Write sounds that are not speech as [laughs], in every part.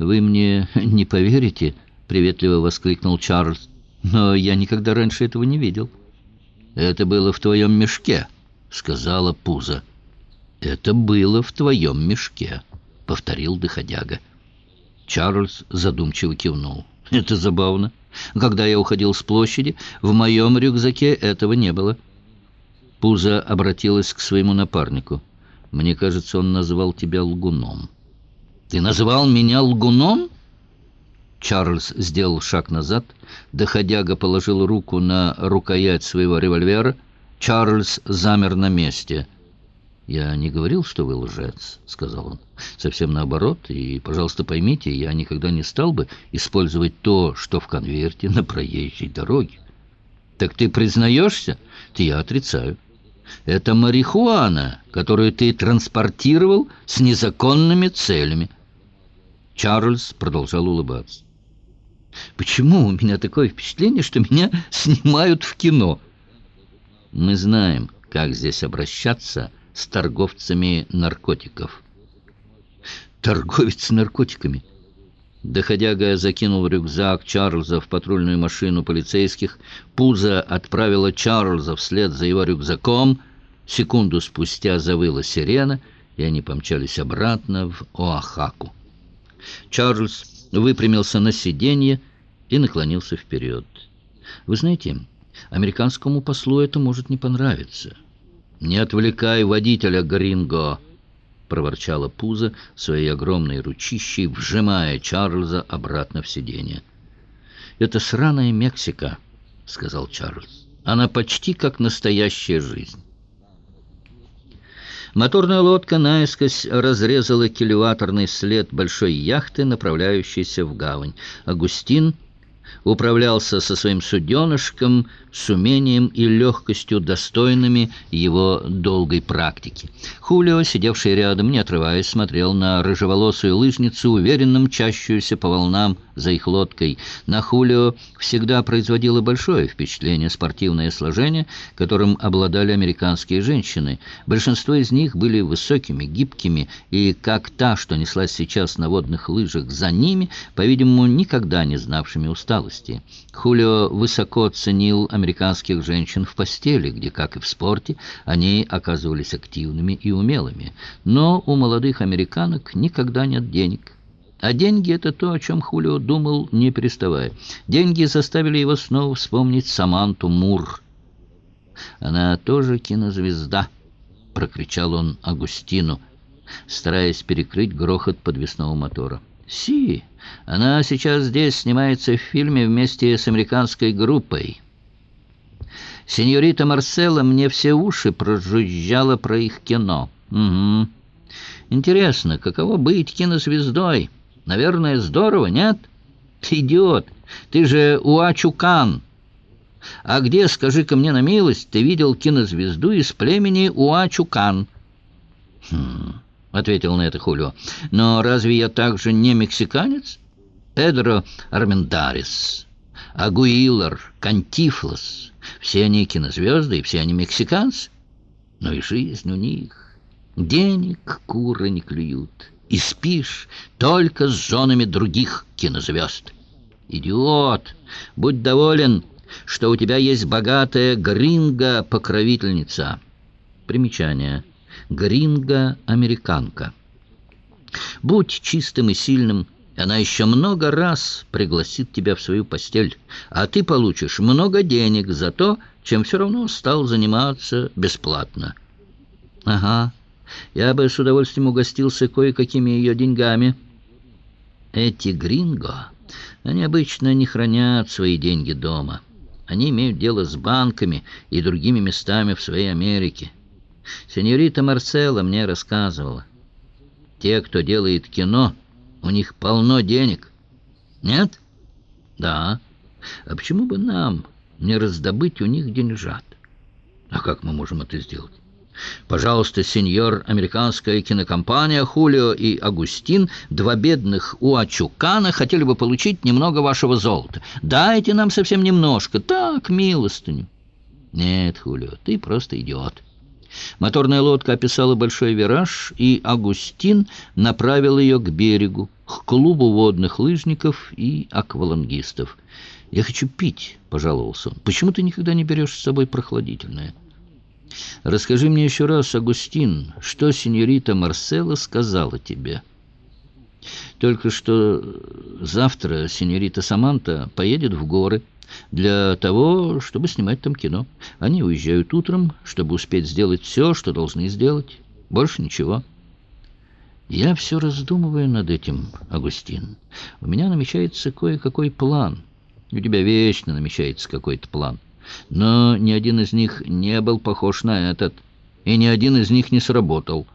«Вы мне [laughs] не поверите?» — приветливо воскликнул Чарльз. «Но я никогда раньше этого не видел». «Это было в твоем мешке», — сказала Пуза. «Это было в твоем мешке», — повторил доходяга. Чарльз задумчиво кивнул. «Это забавно. Когда я уходил с площади, в моем рюкзаке этого не было». Пуза обратилась к своему напарнику. «Мне кажется, он назвал тебя лгуном». «Ты назвал меня лгуном?» Чарльз сделал шаг назад. Доходяга положил руку на рукоять своего револьвера. Чарльз замер на месте. «Я не говорил, что вы лжец», — сказал он. «Совсем наоборот. И, пожалуйста, поймите, я никогда не стал бы использовать то, что в конверте на проезжей дороге». «Так ты признаешься?» «Я отрицаю». «Это марихуана, которую ты транспортировал с незаконными целями». Чарльз продолжал улыбаться. «Почему у меня такое впечатление, что меня [laughs] снимают в кино?» «Мы знаем, как здесь обращаться с торговцами наркотиков». «Торговец наркотиками?» Доходяга закинул рюкзак Чарльза в патрульную машину полицейских. Пузо отправила Чарльза вслед за его рюкзаком. Секунду спустя завыла сирена, и они помчались обратно в Оахаку. Чарльз выпрямился на сиденье и наклонился вперед. «Вы знаете, американскому послу это может не понравиться». «Не отвлекай водителя, Гринго!» — проворчала Пузо своей огромной ручищей, вжимая Чарльза обратно в сиденье. «Это сраная Мексика», — сказал Чарльз. «Она почти как настоящая жизнь». Моторная лодка наискось разрезала кильваторный след большой яхты, направляющейся в гавань. Агустин управлялся со своим суденышком с умением и легкостью, достойными его долгой практики. Хулио, сидевший рядом, не отрываясь, смотрел на рыжеволосую лыжницу, уверенно мчащуюся по волнам за их лодкой. На Хулио всегда производило большое впечатление спортивное сложение, которым обладали американские женщины. Большинство из них были высокими, гибкими, и как та, что неслась сейчас на водных лыжах за ними, по-видимому, никогда не знавшими усталости. Хулио высоко ценил американских женщин в постели, где, как и в спорте, они оказывались активными и умелыми. Но у молодых американок никогда нет денег. А деньги — это то, о чем Хулио думал, не переставая. Деньги заставили его снова вспомнить Саманту Мур. «Она тоже кинозвезда», — прокричал он Агустину, стараясь перекрыть грохот подвесного мотора. «Си, она сейчас здесь снимается в фильме вместе с американской группой». Сеньорита Марсела мне все уши прожужжала про их кино. Угу. Интересно, каково быть кинозвездой? Наверное, здорово, нет? Идиот, ты же Уачукан. А где, скажи-ка мне на милость, ты видел кинозвезду из племени Уачукан? Хм, ответил на это Хулио. Но разве я также не мексиканец? Педро Армендарис, Агуилар, Кантифлос... Все они кинозвезды, и все они мексиканцы. Но и жизнь у них. Денег куры не клюют. И спишь только с женами других кинозвезд. Идиот! Будь доволен, что у тебя есть богатая гринга-покровительница. Примечание. Гринга-американка. Будь чистым и сильным, она еще много раз пригласит тебя в свою постель, а ты получишь много денег за то, чем все равно стал заниматься бесплатно. Ага, я бы с удовольствием угостился кое-какими ее деньгами. Эти гринго, они обычно не хранят свои деньги дома. Они имеют дело с банками и другими местами в своей Америке. Сеньорита Марсела мне рассказывала. Те, кто делает кино... У них полно денег. Нет? Да. А почему бы нам не раздобыть у них деньжат? А как мы можем это сделать? Пожалуйста, сеньор, американская кинокомпания «Хулио» и «Агустин», два бедных Уачукана, хотели бы получить немного вашего золота. Дайте нам совсем немножко, так, милостыню. Нет, Хулио, ты просто идиот. Моторная лодка описала большой вираж, и Агустин направил ее к берегу. к клубу водных лыжников и аквалангистов. «Я хочу пить», — пожаловался он. «Почему ты никогда не берешь с собой прохладительное?» «Расскажи мне еще раз, Агустин, что сеньорита Марсела сказала тебе?» «Только что завтра сеньорита Саманта поедет в горы для того, чтобы снимать там кино. Они уезжают утром, чтобы успеть сделать все, что должны сделать. Больше ничего». «Я все раздумываю над этим, Агустин. У меня намечается кое-какой план». У тебя вечно намечается какой-то план. Но ни один из них не был похож на этот, и ни один из них не сработал.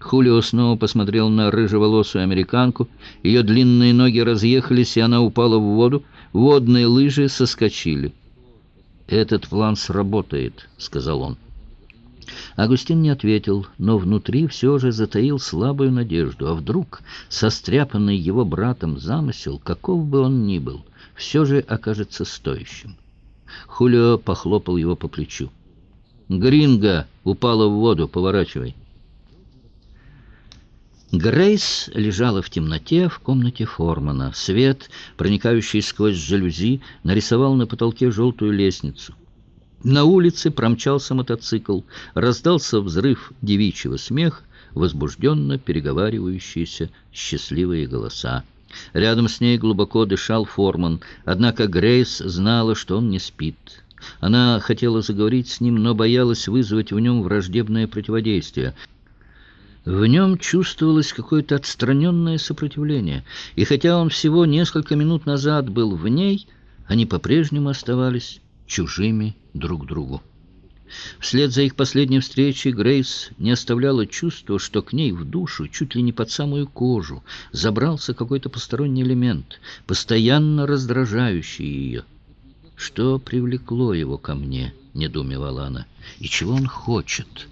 Хулио снова посмотрел на рыжеволосую американку. Ее длинные ноги разъехались, и она упала в воду. Водные лыжи соскочили. «Этот план сработает», — сказал он. Агустин не ответил, но внутри все же затаил слабую надежду. А вдруг состряпанный его братом замысел, каков бы он ни был, все же окажется стоящим. Хулио похлопал его по плечу. «Гринго упала в воду, поворачивай». Грейс лежала в темноте в комнате Формана. Свет, проникающий сквозь жалюзи, нарисовал на потолке желтую лестницу. На улице промчался мотоцикл, раздался взрыв девичьего смеха, возбужденно переговаривающиеся счастливые голоса. Рядом с ней глубоко дышал Форман, однако Грейс знала, что он не спит. Она хотела заговорить с ним, но боялась вызвать в нем враждебное противодействие. В нем чувствовалось какое-то отстраненное сопротивление, и хотя он всего несколько минут назад был в ней, они по-прежнему оставались чужими друг другу. Вслед за их последней встречей Грейс не оставляла чувства, что к ней в душу, чуть ли не под самую кожу, забрался какой-то посторонний элемент, постоянно раздражающий ее. «Что привлекло его ко мне?» — недоумевала она. «И чего он хочет?»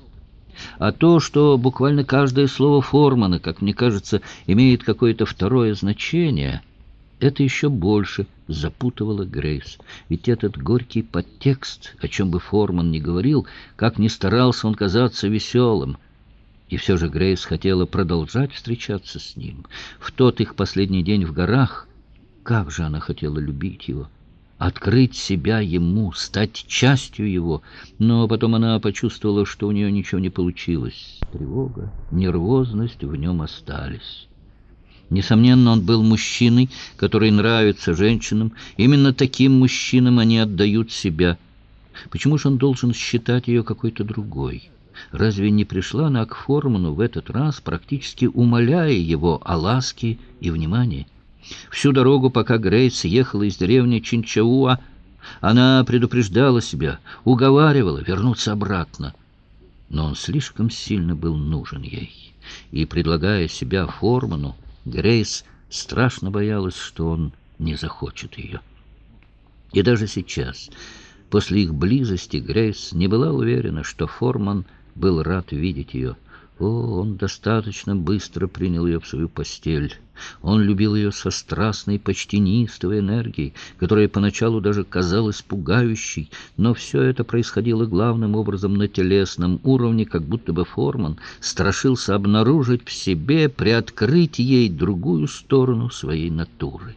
А то, что буквально каждое слово Формана, как мне кажется, имеет какое-то второе значение — это еще больше запутывало Грейс. Ведь этот горький подтекст, о чем бы Форман ни говорил, как ни старался он казаться веселым. И все же Грейс хотела продолжать встречаться с ним. В тот их последний день в горах, как же она хотела любить его, открыть себя ему, стать частью его. Но потом она почувствовала, что у нее ничего не получилось. Тревога, нервозность в нем остались. Несомненно, он был мужчиной, который нравится женщинам. Именно таким мужчинам они отдают себя. Почему же он должен считать ее какой-то другой? Разве не пришла она к Форману в этот раз, практически умоляя его о ласке и внимании? Всю дорогу, пока Грейс ехала из деревни Чинчауа, она предупреждала себя, уговаривала вернуться обратно. Но он слишком сильно был нужен ей. И, предлагая себя Форману, Грейс страшно боялась, что он не захочет ее. И даже сейчас, после их близости, Грейс не была уверена, что Форман был рад видеть ее. О, он достаточно быстро принял ее в свою постель. Он любил ее со страстной, почти неистовой энергией, которая поначалу даже казалась пугающей, но все это происходило главным образом на телесном уровне, как будто бы Форман страшился обнаружить в себе, приоткрыть ей другую сторону своей натуры.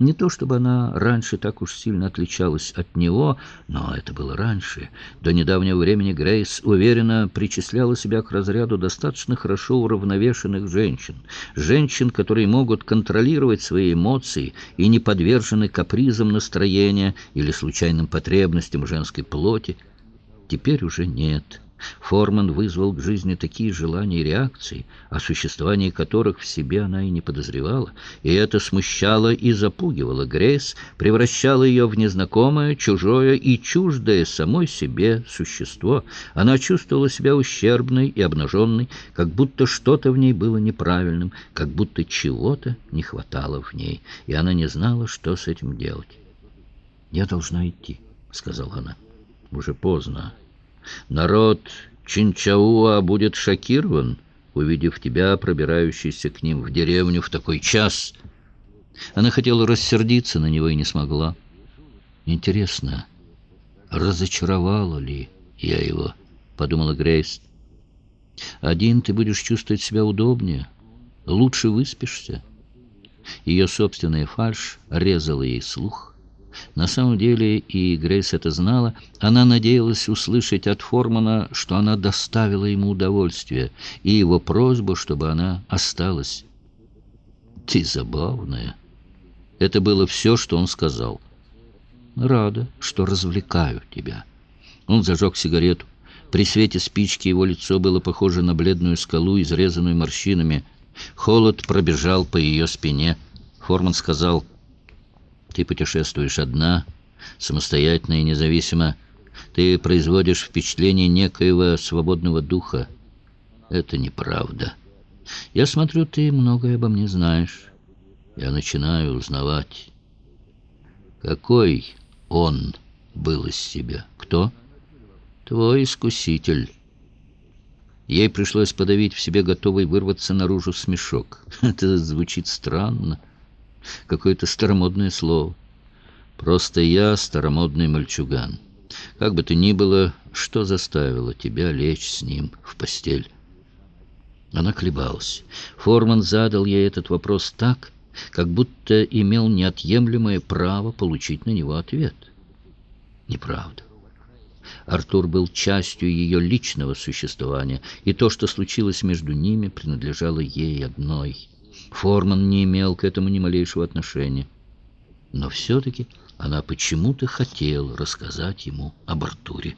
Не то чтобы она раньше так уж сильно отличалась от него, но это было раньше. До недавнего времени Грейс уверенно причисляла себя к разряду достаточно хорошо уравновешенных женщин. Женщин, которые могут контролировать свои эмоции и не подвержены капризам настроения или случайным потребностям женской плоти. Теперь уже нет. Форман вызвал к жизни такие желания и реакции, о существовании которых в себе она и не подозревала, и это смущало и запугивало Грейс, превращало ее в незнакомое, чужое и чуждое самой себе существо. Она чувствовала себя ущербной и обнаженной, как будто что-то в ней было неправильным, как будто чего-то не хватало в ней, и она не знала, что с этим делать. «Я должна идти», — сказала она. «Уже поздно». Народ Чинчауа будет шокирован, увидев тебя, пробирающийся к ним в деревню в такой час. Она хотела рассердиться на него и не смогла. Интересно, разочаровала ли я его, подумала Грейс. Один ты будешь чувствовать себя удобнее, лучше выспишься. Ее собственная фальшь резала ей слух. На самом деле, и Грейс это знала, она надеялась услышать от Формана, что она доставила ему удовольствие, и его просьбу, чтобы она осталась. «Ты забавная». Это было все, что он сказал. «Рада, что развлекаю тебя». Он зажег сигарету. При свете спички его лицо было похоже на бледную скалу, изрезанную морщинами. Холод пробежал по ее спине. Форман сказал, «Ты путешествуешь одна, самостоятельно и независимо. Ты производишь впечатление некоего свободного духа. Это неправда. Я смотрю, ты многое обо мне знаешь. Я начинаю узнавать. Какой он был из себя? Кто?» Твой искуситель. Ей пришлось подавить в себе готовый вырваться наружу смешок. [laughs] Это звучит странно. Какое-то старомодное слово. Просто я старомодный мальчуган. Как бы то ни было, что заставило тебя лечь с ним в постель? Она колебалась. Форман задал ей этот вопрос так, как будто имел неотъемлемое право получить на него ответ. Неправда. Артур был частью ее личного существования, и то, что случилось между ними, принадлежало ей одной. Форман не имел к этому ни малейшего отношения. Но все-таки она почему-то хотела рассказать ему об Артуре.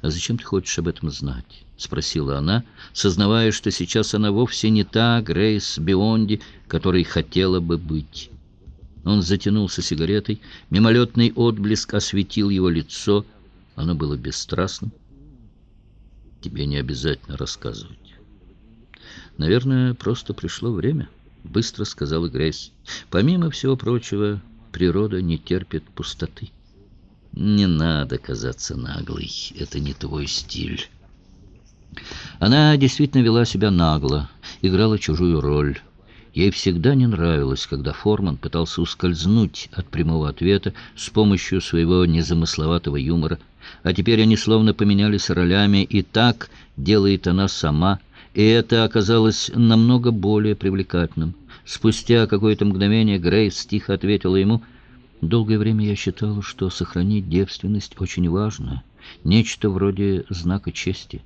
«А зачем ты хочешь об этом знать?» — спросила она, сознавая, что сейчас она вовсе не та Грейс Бионди, которой хотела бы быть. Он затянулся сигаретой, мимолетный отблеск осветил его лицо — оно было бесстрастным. Тебе не обязательно рассказывать. Наверное, просто пришло время, быстро сказала Грейс. Помимо всего прочего, природа не терпит пустоты. Не надо казаться наглой, это не твой стиль. Она действительно вела себя нагло, играла чужую роль. Ей всегда не нравилось, когда Форман пытался ускользнуть от прямого ответа с помощью своего незамысловатого юмора. А теперь они словно поменялись ролями, и так делает она сама, и это оказалось намного более привлекательным. Спустя какое-то мгновение Грейс тихо ответила ему, «Долгое время я считала, что сохранить девственность очень важно, нечто вроде знака чести.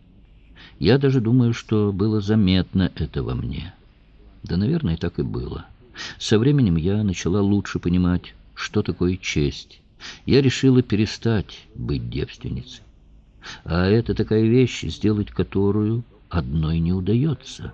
Я даже думаю, что было заметно это во мне». Да, наверное, так и было. Со временем я начала лучше понимать, что такое честь. Я решила перестать быть девственницей. А это такая вещь, сделать которую одной не удается».